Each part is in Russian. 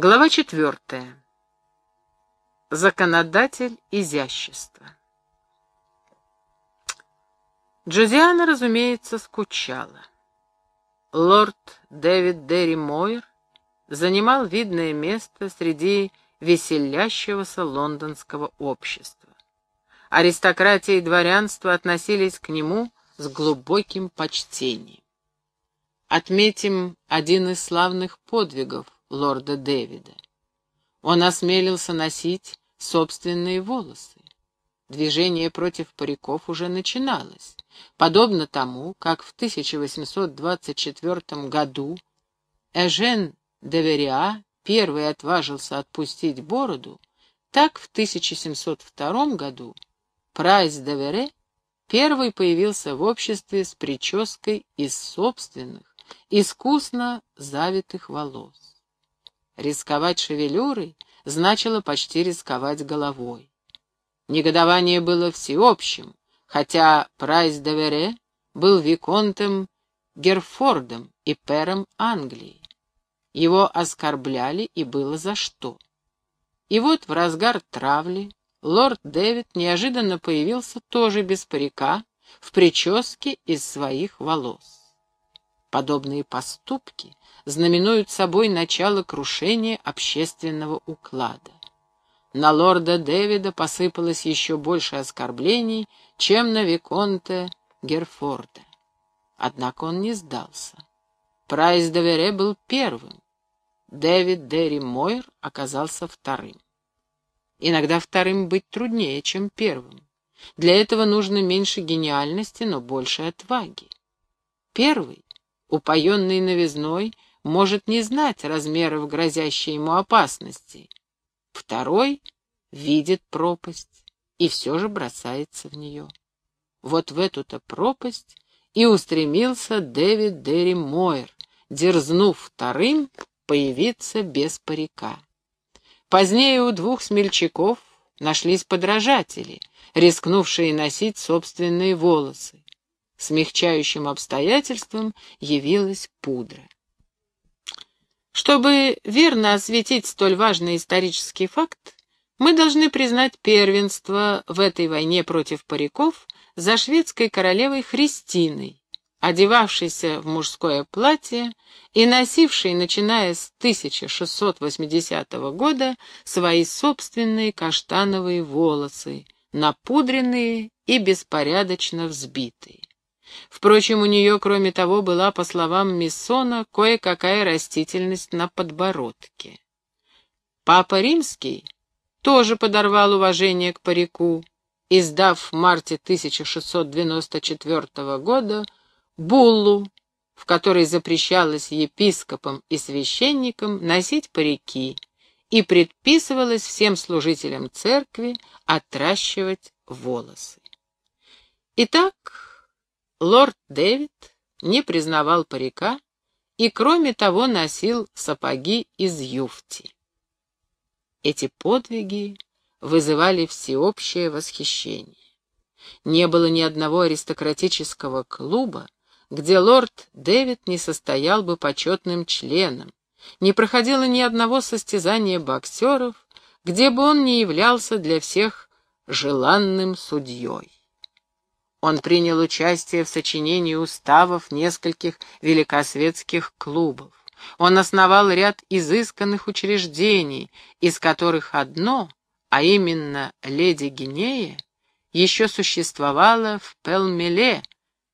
Глава четвертая. Законодатель изящества. Джозиана, разумеется, скучала. Лорд Дэвид Дерри Мойер занимал видное место среди веселящегося лондонского общества. Аристократия и дворянство относились к нему с глубоким почтением. Отметим один из славных подвигов лорда Дэвида. Он осмелился носить собственные волосы. Движение против париков уже начиналось, подобно тому, как в 1824 году Эжен де первый отважился отпустить бороду, так в 1702 году Прайс де Вере первый появился в обществе с прической из собственных, искусно завитых волос. Рисковать шевелюрой значило почти рисковать головой. Негодование было всеобщим, хотя Прайс де Вере был виконтом Герфордом и пером Англии. Его оскорбляли, и было за что. И вот в разгар травли лорд Дэвид неожиданно появился тоже без парика, в прическе из своих волос. Подобные поступки знаменуют собой начало крушения общественного уклада. На лорда Дэвида посыпалось еще больше оскорблений, чем на Виконте Герфорда. Однако он не сдался. Прайс Довере был первым. Дэвид Дерри Мойер оказался вторым. Иногда вторым быть труднее, чем первым. Для этого нужно меньше гениальности, но больше отваги. Первый упоенный новизной, может не знать размеров грозящей ему опасности. Второй видит пропасть и все же бросается в нее. Вот в эту-то пропасть и устремился Дэвид Дерри Мойер, дерзнув вторым появиться без парика. Позднее у двух смельчаков нашлись подражатели, рискнувшие носить собственные волосы. Смягчающим обстоятельством явилась пудра. Чтобы верно осветить столь важный исторический факт, мы должны признать первенство в этой войне против париков за шведской королевой Христиной, одевавшейся в мужское платье и носившей, начиная с 1680 года, свои собственные каштановые волосы, напудренные и беспорядочно взбитые. Впрочем, у нее, кроме того, была, по словам Миссона, кое-какая растительность на подбородке. Папа Римский тоже подорвал уважение к парику, издав в марте 1694 года буллу, в которой запрещалось епископам и священникам носить парики и предписывалось всем служителям церкви отращивать волосы. Итак, Лорд Дэвид не признавал парика и, кроме того, носил сапоги из юфти. Эти подвиги вызывали всеобщее восхищение. Не было ни одного аристократического клуба, где лорд Дэвид не состоял бы почетным членом, не проходило ни одного состязания боксеров, где бы он не являлся для всех желанным судьей. Он принял участие в сочинении уставов нескольких великосветских клубов. Он основал ряд изысканных учреждений, из которых одно, а именно «Леди Гинея», еще существовало в Пелмеле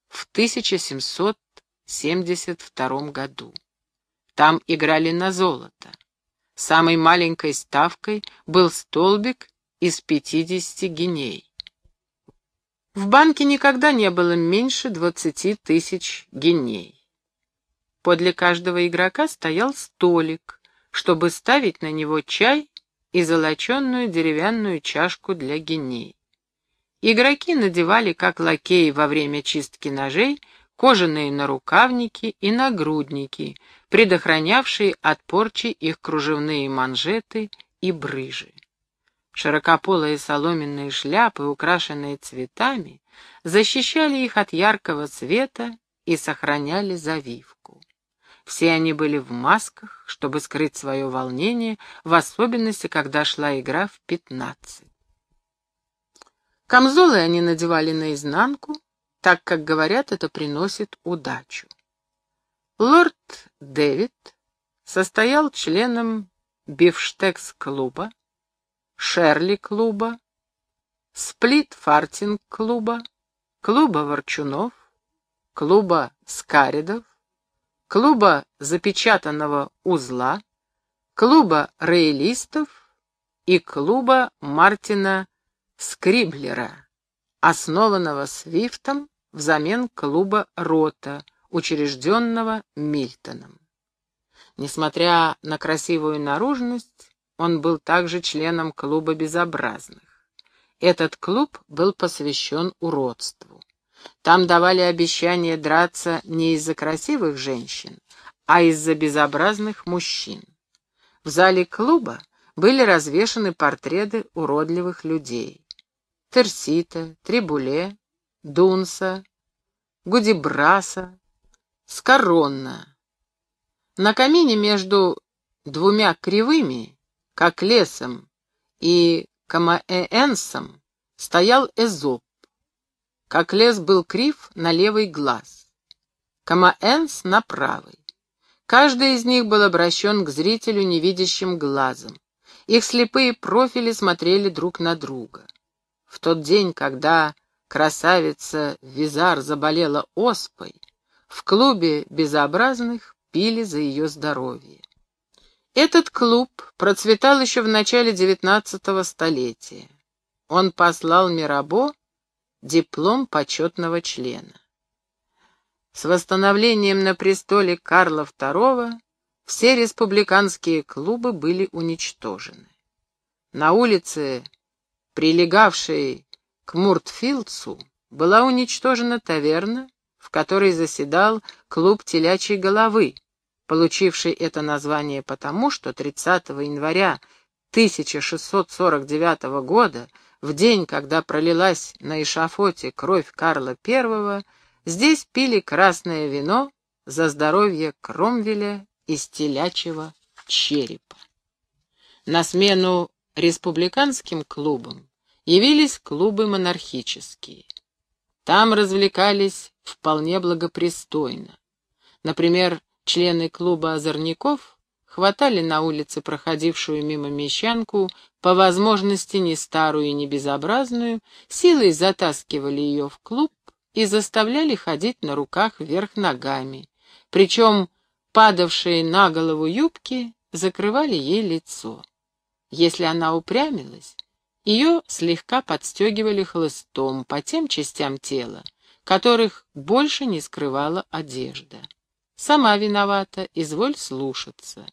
в 1772 году. Там играли на золото. Самой маленькой ставкой был столбик из 50 гиней. В банке никогда не было меньше двадцати тысяч геней. Подле каждого игрока стоял столик, чтобы ставить на него чай и золоченную деревянную чашку для геней. Игроки надевали, как лакеи во время чистки ножей, кожаные нарукавники и нагрудники, предохранявшие от порчи их кружевные манжеты и брыжи. Широкополые соломенные шляпы, украшенные цветами, защищали их от яркого света и сохраняли завивку. Все они были в масках, чтобы скрыть свое волнение, в особенности, когда шла игра в пятнадцать. Камзолы они надевали наизнанку, так как, говорят, это приносит удачу. Лорд Дэвид состоял членом бифштекс-клуба, Шерли-клуба, Сплит-фартинг-клуба, клуба Ворчунов, клуба Скаридов, клуба запечатанного узла, клуба рейлистов и клуба Мартина Скриблера, основанного Свифтом взамен клуба Рота, учрежденного Мильтоном. Несмотря на красивую наружность, он был также членом клуба безобразных. Этот клуб был посвящен уродству. Там давали обещание драться не из-за красивых женщин, а из-за безобразных мужчин. В зале клуба были развешаны портреты уродливых людей. Терсита, Трибуле, Дунса, Гудибраса, Скоронна. На камине между двумя кривыми, как лесом, и Камаээнсом стоял Эзоп. Как лес был крив на левый глаз, Камаэнс на правый. Каждый из них был обращен к зрителю невидящим глазом. Их слепые профили смотрели друг на друга. В тот день, когда красавица Визар заболела оспой, в клубе безобразных пили за ее здоровье. Этот клуб процветал еще в начале XIX столетия. Он послал Мирабо диплом почетного члена. С восстановлением на престоле Карла II все республиканские клубы были уничтожены. На улице, прилегавшей к Муртфилдсу, была уничтожена таверна, в которой заседал клуб телячьей головы, получивший это название потому, что 30 января 1649 года в день, когда пролилась на эшафоте кровь Карла I, здесь пили красное вино за здоровье Кромвеля из телячьего черепа. На смену республиканским клубам явились клубы монархические. Там развлекались вполне благопристойно. Например, члены клуба озорников хватали на улице проходившую мимо мещанку, по возможности не старую и не безобразную, силой затаскивали ее в клуб и заставляли ходить на руках вверх ногами, причем падавшие на голову юбки закрывали ей лицо. Если она упрямилась, ее слегка подстегивали хлыстом по тем частям тела, которых больше не скрывала одежда. Сама виновата, изволь слушаться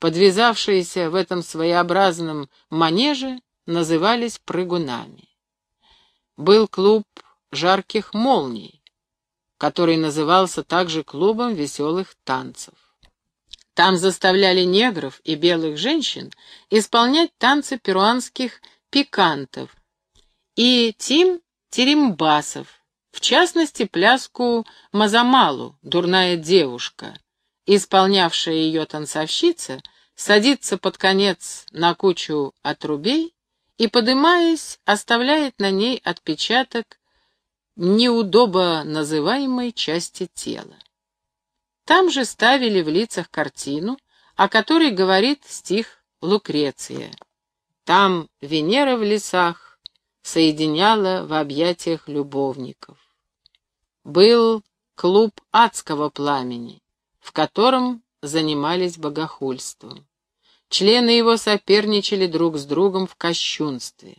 подвязавшиеся в этом своеобразном манеже, назывались прыгунами. Был клуб жарких молний, который назывался также клубом веселых танцев. Там заставляли негров и белых женщин исполнять танцы перуанских пикантов и тим терембасов, в частности пляску Мазамалу, дурная девушка, исполнявшая ее танцовщица, садится под конец на кучу отрубей и, подымаясь, оставляет на ней отпечаток неудобо называемой части тела. Там же ставили в лицах картину, о которой говорит стих Лукреция. Там Венера в лесах соединяла в объятиях любовников. Был клуб адского пламени, в котором занимались богохульством. Члены его соперничали друг с другом в кощунстве.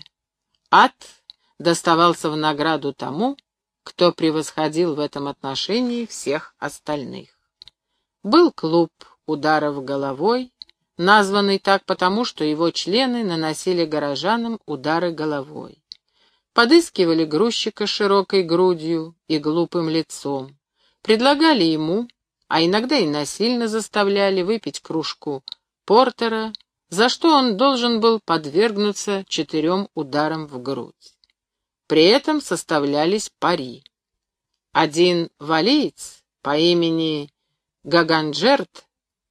Ад доставался в награду тому, кто превосходил в этом отношении всех остальных. Был клуб ударов головой, названный так потому, что его члены наносили горожанам удары головой. Подыскивали грузчика широкой грудью и глупым лицом, предлагали ему, а иногда и насильно заставляли выпить кружку портера, за что он должен был подвергнуться четырем ударам в грудь. При этом составлялись пари. Один валиец по имени Гаганджерт,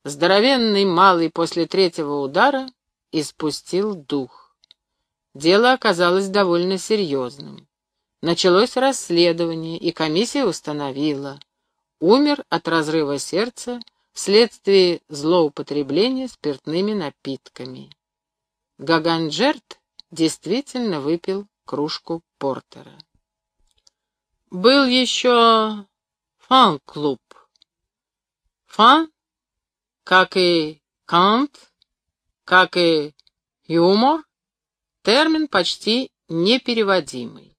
здоровенный малый после третьего удара, испустил дух. Дело оказалось довольно серьезным. Началось расследование, и комиссия установила. Умер от разрыва сердца вследствие злоупотребления спиртными напитками. Гаганджерт действительно выпил кружку портера. Был еще фан-клуб. Фан, как и кант, как и юмор, термин почти непереводимый.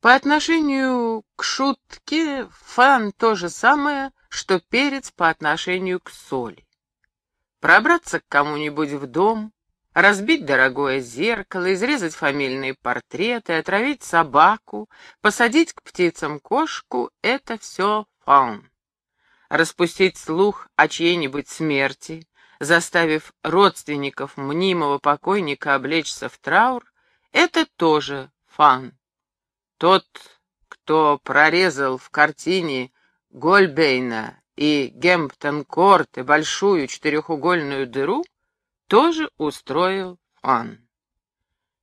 По отношению к шутке фан то же самое, что перец по отношению к соли. Пробраться к кому-нибудь в дом, разбить дорогое зеркало, изрезать фамильные портреты, отравить собаку, посадить к птицам кошку — это все фан. Распустить слух о чьей-нибудь смерти, заставив родственников мнимого покойника облечься в траур, это тоже фан. Тот, кто прорезал в картине Гольбейна и Гемптон-Корт большую четырехугольную дыру, тоже устроил фан.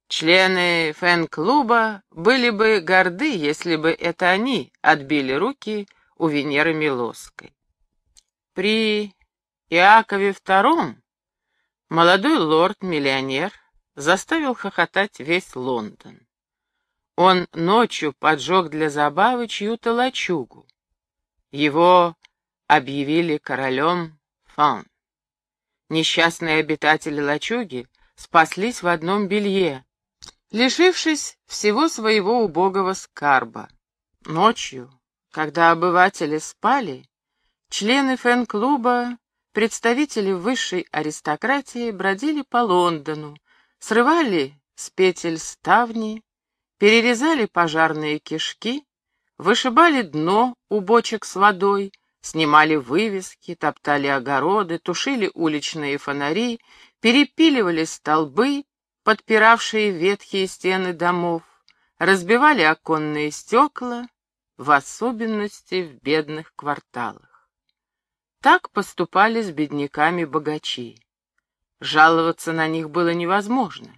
Члены фэн-клуба были бы горды, если бы это они отбили руки у Венеры Милоской. При Иакове II молодой лорд-миллионер заставил хохотать весь Лондон. Он ночью поджег для забавы чью-то лачугу. Его объявили королем Фан. Несчастные обитатели лачуги спаслись в одном белье, лишившись всего своего убогого скарба. Ночью, когда обыватели спали, члены фэн-клуба представители высшей аристократии бродили по Лондону, срывали с петель ставни, перерезали пожарные кишки, вышибали дно у бочек с водой, снимали вывески, топтали огороды, тушили уличные фонари, перепиливали столбы, подпиравшие ветхие стены домов, разбивали оконные стекла, в особенности в бедных кварталах. Так поступали с бедняками богачи. Жаловаться на них было невозможно.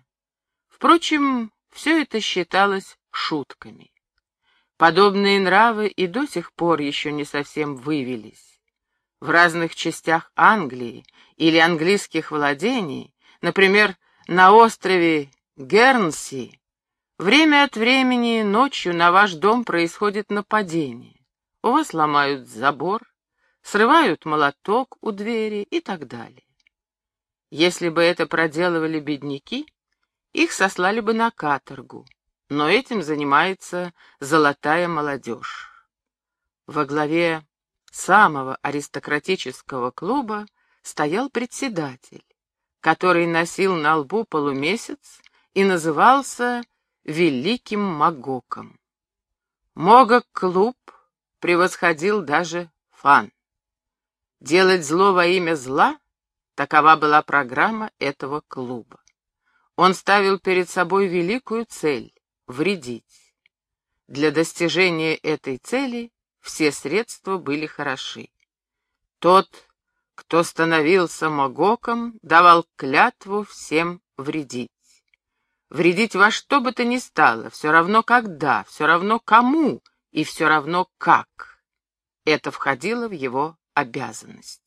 Впрочем, все это считалось шутками. Подобные нравы и до сих пор еще не совсем вывелись. В разных частях Англии или английских владений, например, на острове Гернси, время от времени ночью на ваш дом происходит нападение. У вас ломают забор, срывают молоток у двери и так далее. Если бы это проделывали бедняки, их сослали бы на каторгу, но этим занимается золотая молодежь. Во главе самого аристократического клуба стоял председатель, который носил на лбу полумесяц и назывался Великим Магоком. Могок-клуб превосходил даже фан. Делать зло во имя зла — такова была программа этого клуба. Он ставил перед собой великую цель — вредить. Для достижения этой цели все средства были хороши. Тот, кто становился Магоком, давал клятву всем вредить. Вредить во что бы то ни стало, все равно когда, все равно кому и все равно как. Это входило в его обязанность.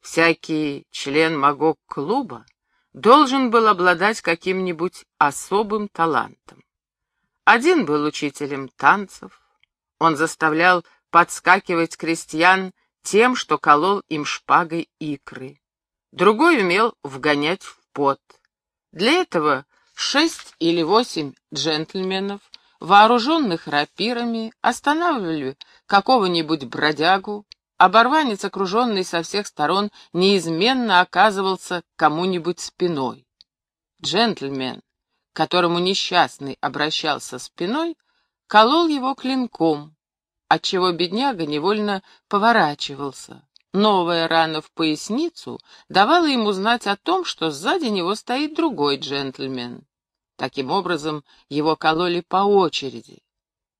Всякий член Магок-клуба должен был обладать каким-нибудь особым талантом. Один был учителем танцев, он заставлял подскакивать крестьян тем, что колол им шпагой икры. Другой умел вгонять в пот. Для этого шесть или восемь джентльменов, вооруженных рапирами, останавливали какого-нибудь бродягу, Оборванец, окруженный со всех сторон, неизменно оказывался кому-нибудь спиной. Джентльмен, которому несчастный обращался спиной, колол его клинком, отчего бедняга невольно поворачивался. Новая рана в поясницу давала ему знать о том, что сзади него стоит другой джентльмен. Таким образом, его кололи по очереди.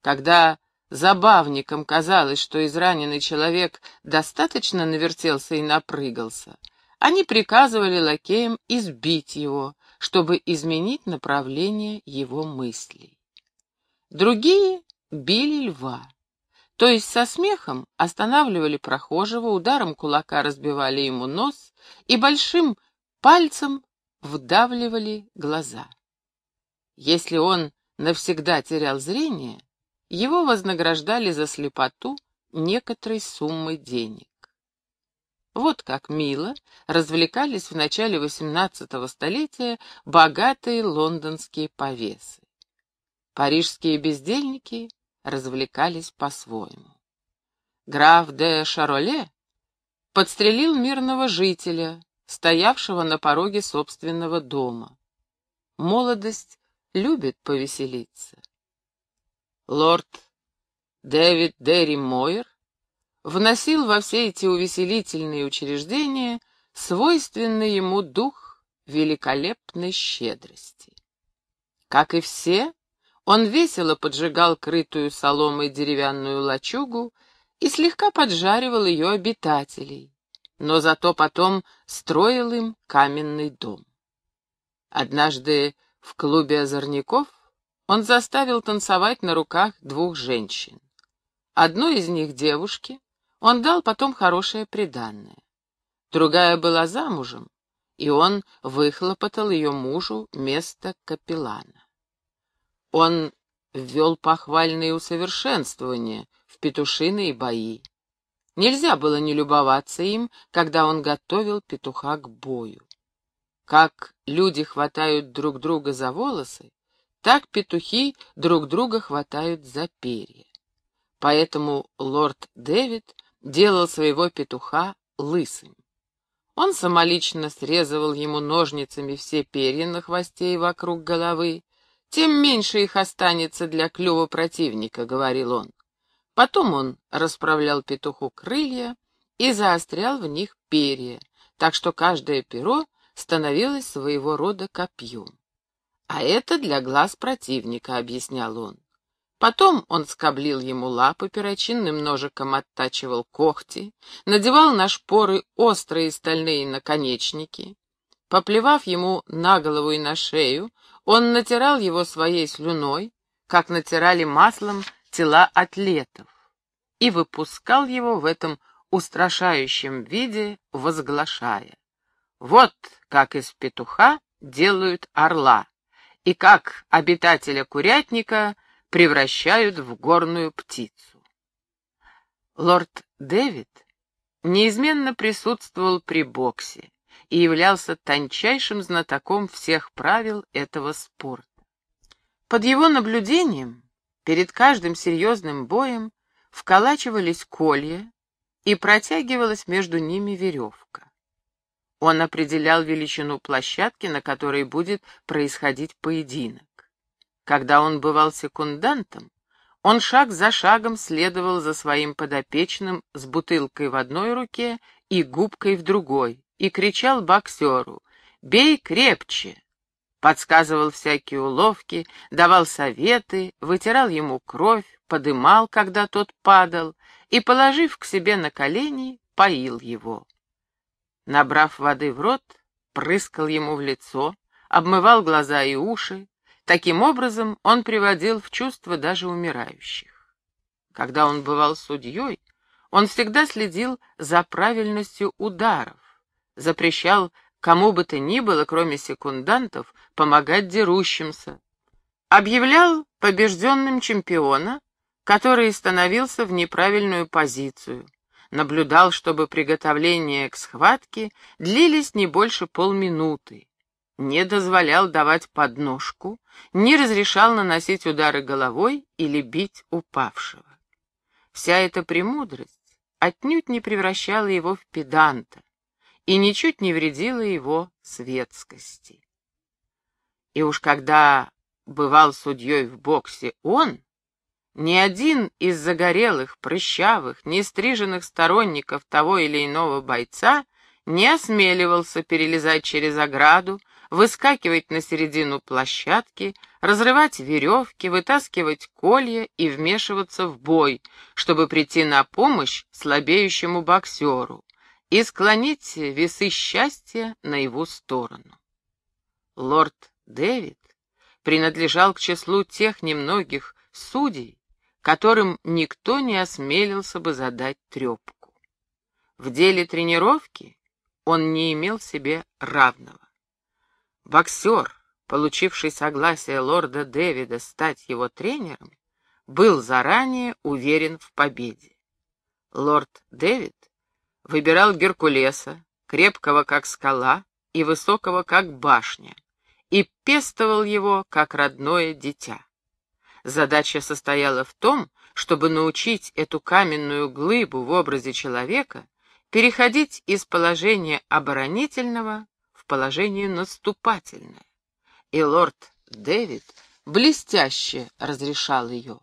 Когда забавникам казалось, что израненный человек достаточно навертелся и напрыгался, они приказывали лакеям избить его, чтобы изменить направление его мыслей. Другие били льва, то есть со смехом останавливали прохожего, ударом кулака разбивали ему нос и большим пальцем вдавливали глаза. Если он навсегда терял зрение, его вознаграждали за слепоту некоторой суммой денег. Вот как мило развлекались в начале XVIII столетия богатые лондонские повесы. Парижские бездельники развлекались по-своему. Граф де Шароле подстрелил мирного жителя, стоявшего на пороге собственного дома. Молодость любит повеселиться. Лорд Дэвид Дерри Мойер вносил во все эти увеселительные учреждения свойственный ему дух великолепной щедрости. Как и все, он весело поджигал крытую соломой деревянную лачугу и слегка поджаривал ее обитателей, но зато потом строил им каменный дом. Однажды в клубе озорников он заставил танцевать на руках двух женщин. Одной из них девушке он дал потом хорошее приданное. Другая была замужем, и он выхлопотал ее мужу место капеллана. Он ввел похвальные усовершенствования в петушиные бои. Нельзя было не любоваться им, когда он готовил петуха к бою. Как люди хватают друг друга за волосы, так петухи друг друга хватают за перья. Поэтому лорд Дэвид делал своего петуха лысым. Он самолично срезывал ему ножницами все перья на хвосте и вокруг головы, тем меньше их останется для клюва противника, — говорил он. Потом он расправлял петуху крылья и заострял в них перья, так что каждое перо становилось своего рода копьем. А это для глаз противника, — объяснял он. Потом он скоблил ему лапы, перочинным ножиком оттачивал когти, надевал на шпоры острые стальные наконечники. Поплевав ему на голову и на шею, он натирал его своей слюной, как натирали маслом тела атлетов, и выпускал его в этом устрашающем виде, возглашая. Вот как из петуха делают орла, и как обитателя курятника превращают в горную птицу. Лорд Дэвид неизменно присутствовал при боксе, и являлся тончайшим знатоком всех правил этого спорта. Под его наблюдением перед каждым серьезным боем вколачивались колья и протягивалась между ними веревка. Он определял величину площадки, на которой будет происходить поединок. Когда он бывал секундантом, он шаг за шагом следовал за своим подопечным с бутылкой в одной руке и губкой в другой, и кричал боксеру «Бей крепче!» Подсказывал всякие уловки, давал советы, вытирал ему кровь, подымал, когда тот падал, и, положив к себе на колени, поил его. Набрав воды в рот, прыскал ему в лицо, обмывал глаза и уши. Таким образом он приводил в чувство даже умирающих. Когда он бывал судьей, он всегда следил за правильностью ударов, запрещал кому бы то ни было, кроме секундантов, помогать дерущимся. Объявлял побежденным чемпиона, который становился в неправильную позицию. Наблюдал, чтобы приготовления к схватке длились не больше полминуты. Не дозволял давать подножку, не разрешал наносить удары головой или бить упавшего. Вся эта премудрость отнюдь не превращала его в педанта, и ничуть не вредила его светскости. И уж когда бывал судьей в боксе он, ни один из загорелых, прыщавых, нестриженных сторонников того или иного бойца не осмеливался перелезать через ограду, выскакивать на середину площадки, разрывать веревки, вытаскивать колья и вмешиваться в бой, чтобы прийти на помощь слабеющему боксеру и склонить весы счастья на его сторону. Лорд Дэвид принадлежал к числу тех немногих судей, которым никто не осмелился бы задать трепку. В деле тренировки он не имел себе равного. Боксер, получивший согласие лорда Дэвида стать его тренером, был заранее уверен в победе. Лорд Дэвид выбирал Геркулеса, крепкого как скала и высокого как башня, и пестовал его как родное дитя. Задача состояла в том, чтобы научить эту каменную глыбу в образе человека переходить из положения оборонительного в положение наступательное. И лорд Дэвид блестяще разрешал ее.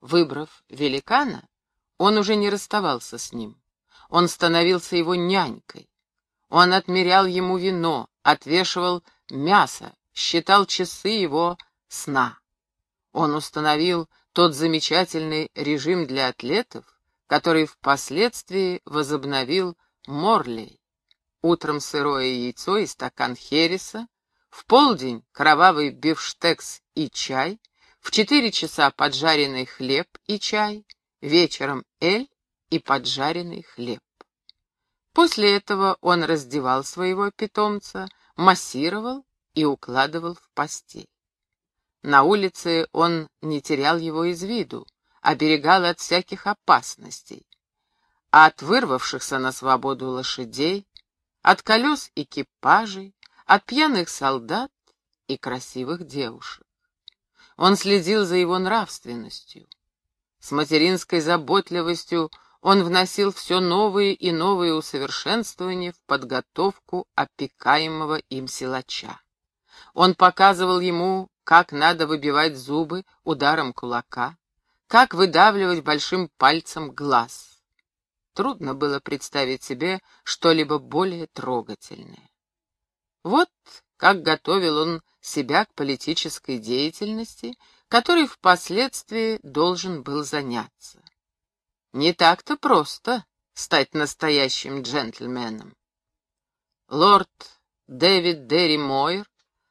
Выбрав великана, он уже не расставался с ним. Он становился его нянькой. Он отмерял ему вино, отвешивал мясо, считал часы его сна. Он установил тот замечательный режим для атлетов, который впоследствии возобновил Морли. Утром сырое яйцо и стакан хереса, в полдень кровавый бифштекс и чай, в четыре часа поджаренный хлеб и чай, вечером эль и поджаренный хлеб. После этого он раздевал своего питомца, массировал и укладывал в постель. На улице он не терял его из виду, оберегал от всяких опасностей. От вырвавшихся на свободу лошадей, от колес экипажей, от пьяных солдат и красивых девушек. Он следил за его нравственностью. С материнской заботливостью он вносил все новые и новые усовершенствования в подготовку опекаемого им силача. Он показывал ему как надо выбивать зубы ударом кулака, как выдавливать большим пальцем глаз. Трудно было представить себе что-либо более трогательное. Вот как готовил он себя к политической деятельности, которой впоследствии должен был заняться. Не так-то просто стать настоящим джентльменом. Лорд Дэвид Дерри Мойер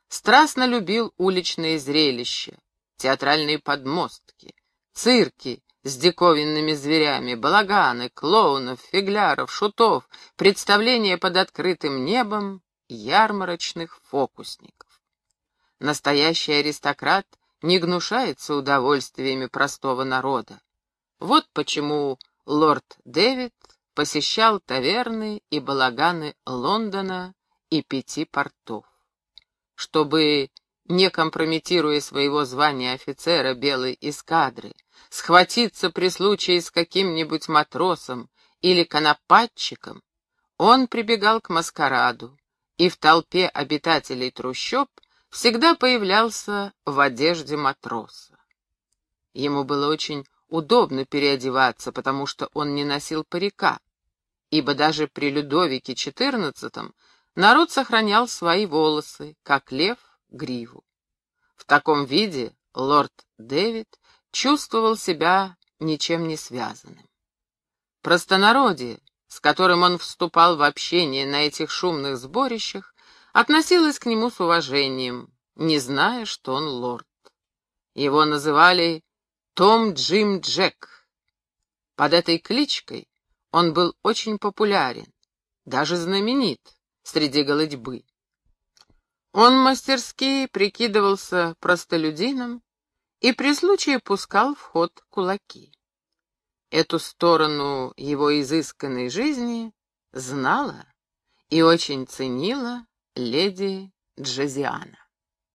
страстно любил уличные зрелища, театральные подмостки, цирки с диковинными зверями, балаганы, клоунов, фигляров, шутов, представления под открытым небом, ярмарочных фокусников. Настоящий аристократ не гнушается удовольствиями простого народа. Вот почему лорд Дэвид посещал таверны и балаганы Лондона и пяти портов чтобы, не компрометируя своего звания офицера белой эскадры, схватиться при случае с каким-нибудь матросом или конопатчиком, он прибегал к маскараду и в толпе обитателей трущоб всегда появлялся в одежде матроса. Ему было очень удобно переодеваться, потому что он не носил парика, ибо даже при Людовике XIV Народ сохранял свои волосы, как лев гриву. В таком виде лорд Дэвид чувствовал себя ничем не связанным. Простонародье, с которым он вступал в общение на этих шумных сборищах, относилось к нему с уважением, не зная, что он лорд. Его называли Том Джим Джек. Под этой кличкой он был очень популярен, даже знаменит среди голодьбы. Он мастерски прикидывался простолюдином и при случае пускал в ход кулаки. Эту сторону его изысканной жизни знала и очень ценила леди Джозиана.